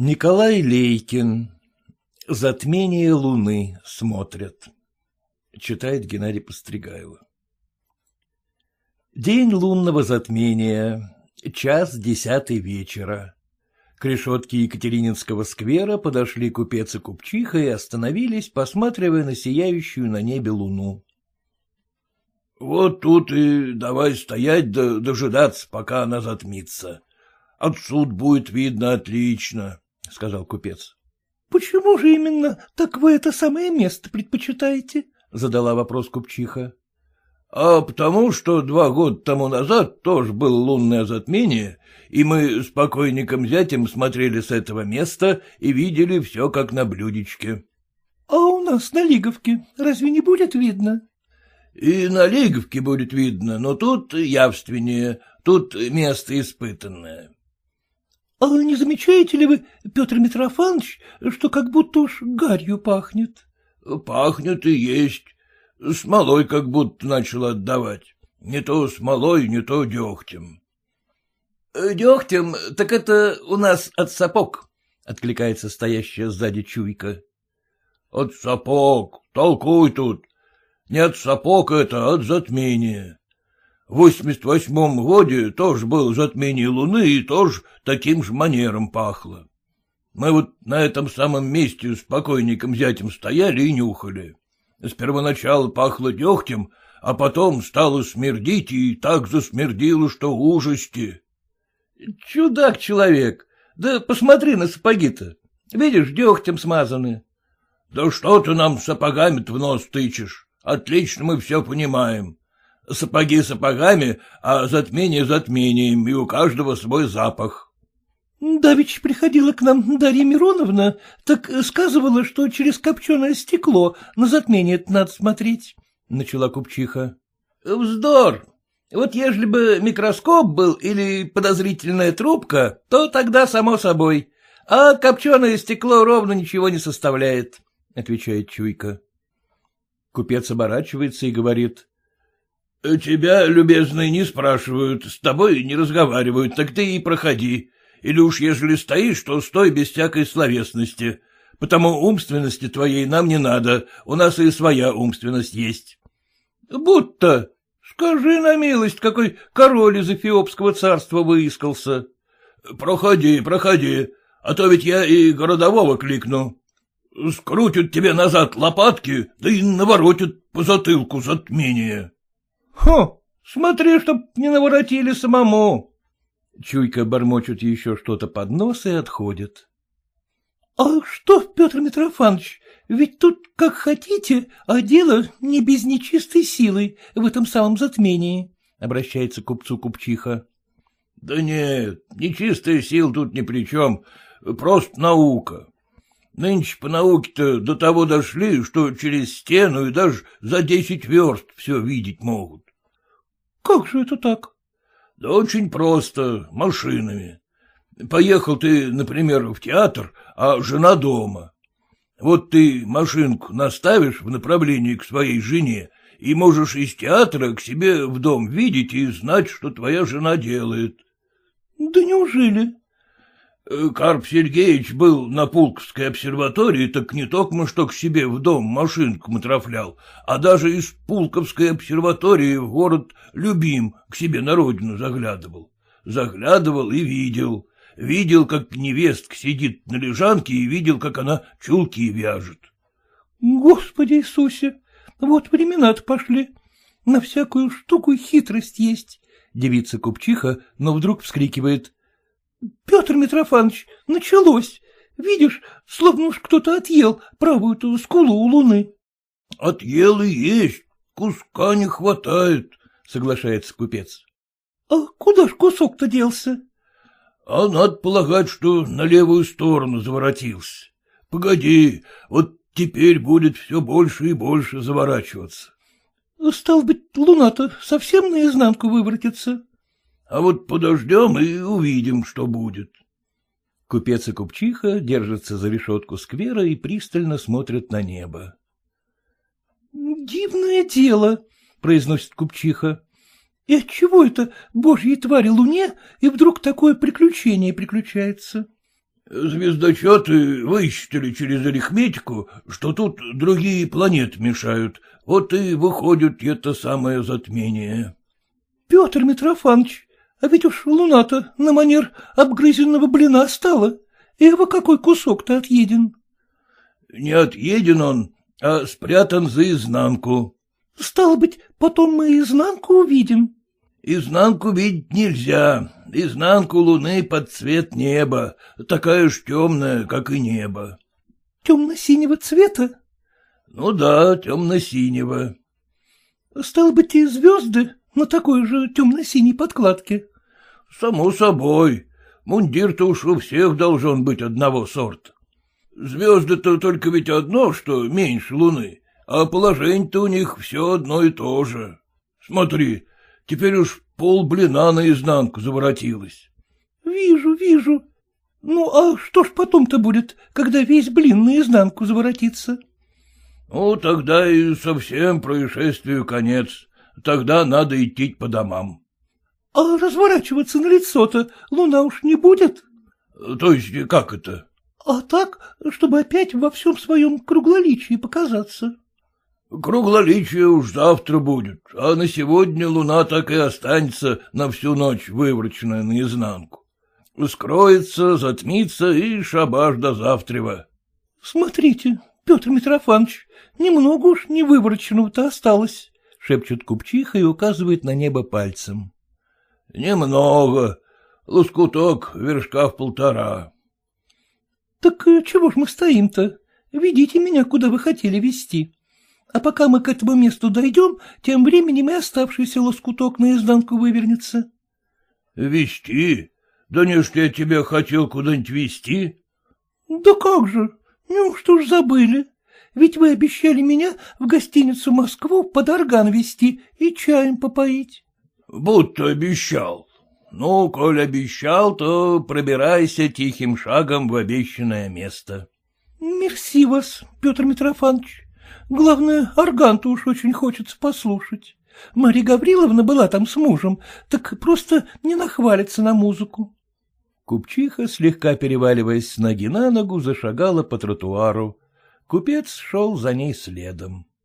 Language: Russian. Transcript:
Николай Лейкин. Затмение луны смотрят. Читает Геннадий Постригайло. День лунного затмения. Час десятый вечера. К решетке Екатерининского сквера подошли купец и купчиха и остановились, посматривая на сияющую на небе луну. — Вот тут и давай стоять да дожидаться, пока она затмится. Отсюда будет видно отлично, — сказал купец. — Почему же именно так вы это самое место предпочитаете? — задала вопрос купчиха. — А потому что два года тому назад тоже было лунное затмение, и мы с покойником зятем смотрели с этого места и видели все как на блюдечке. — А у нас на Лиговке разве не будет видно? — И на Лиговке будет видно, но тут явственнее, тут место испытанное. — А не замечаете ли вы, Петр Митрофанович, что как будто уж гарью пахнет? — Пахнет и есть. Смолой как будто начал отдавать. Не то смолой, не то дегтем. — Дегтем, так это у нас от сапог, — откликается стоящая сзади чуйка. — От сапог, толкуй тут. Не от сапог это, а от затмения. В восемьдесят восьмом годе тоже было затмение луны и тоже таким же манером пахло. Мы вот на этом самом месте с покойником зятем стояли и нюхали. С первоначала пахло дегтем, а потом стало смердить, и так засмердило, что ужасти. — Чудак человек, да посмотри на сапоги-то. Видишь, дегтем смазаны. — Да что ты нам сапогами-то в нос тычешь? Отлично мы все понимаем. Сапоги сапогами, а затмение затмением, и у каждого свой запах. — Давич приходила к нам Дарья Мироновна, так сказывала, что через копченое стекло на затмение надо смотреть, — начала купчиха. — Вздор! Вот ежели бы микроскоп был или подозрительная трубка, то тогда само собой. А копченое стекло ровно ничего не составляет, — отвечает Чуйка. Купец оборачивается и говорит. — Тебя, любезный, не спрашивают, с тобой не разговаривают, так ты и проходи. Или уж ежели стоишь, то стой без всякой словесности. Потому умственности твоей нам не надо, у нас и своя умственность есть. — Будто. Скажи на милость, какой король из Эфиопского царства выискался. — Проходи, проходи, а то ведь я и городового кликну. Скрутят тебе назад лопатки, да и наворотят по затылку затмение. Хо, смотри, чтоб не наворотили самому. Чуйка бормочет еще что-то под нос и отходит. — А что, Петр Митрофанович, ведь тут как хотите, а дело не без нечистой силы в этом самом затмении, — обращается к купцу купчиха. — Да нет, нечистая сила тут ни при чем, просто наука. Нынче по науке-то до того дошли, что через стену и даже за десять верст все видеть могут. Как же это так? Да очень просто, машинами. Поехал ты, например, в театр, а жена дома. Вот ты машинку наставишь в направлении к своей жене и можешь из театра к себе в дом видеть и знать, что твоя жена делает. — Да неужели? Э, Карп Сергеевич был на Пулковской обсерватории, так не только что к себе в дом машинку матрафлял, а даже из Пулковской обсерватории в город Любим к себе на родину заглядывал. Заглядывал и видел. Видел, как невестка сидит на лежанке, и видел, как она чулки вяжет. — Господи Иисусе, вот времена-то пошли. На всякую штуку хитрость есть. Девица купчиха, но вдруг вскрикивает. — Петр Митрофанович, началось. Видишь, словно уж кто-то отъел правую-то скулу у луны. — Отъел и есть, куска не хватает, — соглашается купец. — А куда ж кусок-то делся? — А надо полагать, что на левую сторону заворотился. Погоди, вот теперь будет все больше и больше заворачиваться. — Стал быть, луна-то совсем наизнанку выворотится. А вот подождем и увидим, что будет. Купец и купчиха держатся за решетку сквера и пристально смотрят на небо. — Дивное дело, — произносит купчиха. — И отчего это божьей твари луне и вдруг такое приключение приключается? Звездочеты высчитали через арифметику, что тут другие планеты мешают, вот и выходит это самое затмение. — Петр Митрофанович, а ведь уж луна-то на манер обгрызенного блина стала. Во какой кусок-то отъеден? — Не отъеден он, а спрятан за изнанку. — Стало быть, потом мы изнанку увидим. — Изнанку видеть нельзя, изнанку луны под цвет неба, такая ж темная, как и небо. — Темно-синего цвета? — Ну да, темно-синего. — Стало быть, и звезды на такой же темно-синей подкладке. — Само собой. Мундир-то уж у всех должен быть одного сорта. Звезды-то только ведь одно, что меньше луны, а положение-то у них все одно и то же. Смотри, теперь уж пол блина наизнанку заворотилось. — Вижу, вижу. Ну, а что ж потом-то будет, когда весь блин наизнанку заворотится? — Ну, тогда и совсем происшествию конец. Тогда надо идти по домам. — А разворачиваться на лицо-то луна уж не будет? — То есть как это? — А так, чтобы опять во всем своем круглоличии показаться. — Круглоличие уж завтра будет, а на сегодня луна так и останется на всю ночь вывороченная наизнанку. Скроется, затмится и шабаш до завтрева. — Смотрите, Петр Митрофанович, немного уж не вывороченного-то осталось, — шепчет купчиха и указывает на небо пальцем. — Немного. Лоскуток вершка в полтора. — Так э, чего ж мы стоим-то? Ведите меня, куда вы хотели вести. А пока мы к этому месту дойдем, тем временем и оставшийся лоскуток наизнанку вывернется. — Вести? Да не что я тебя хотел куда-нибудь вести? Да как же, неужто уж забыли? Ведь вы обещали меня в гостиницу Москву под орган вести и чаем попоить. — Будто обещал. Ну, коль обещал, то пробирайся тихим шагом в обещанное место. — Мерси вас, Петр Митрофанович. Главное, орган-то уж очень хочется послушать. Марья Гавриловна была там с мужем, так просто не нахвалится на музыку. Купчиха, слегка переваливаясь с ноги на ногу, зашагала по тротуару. Купец шел за ней следом.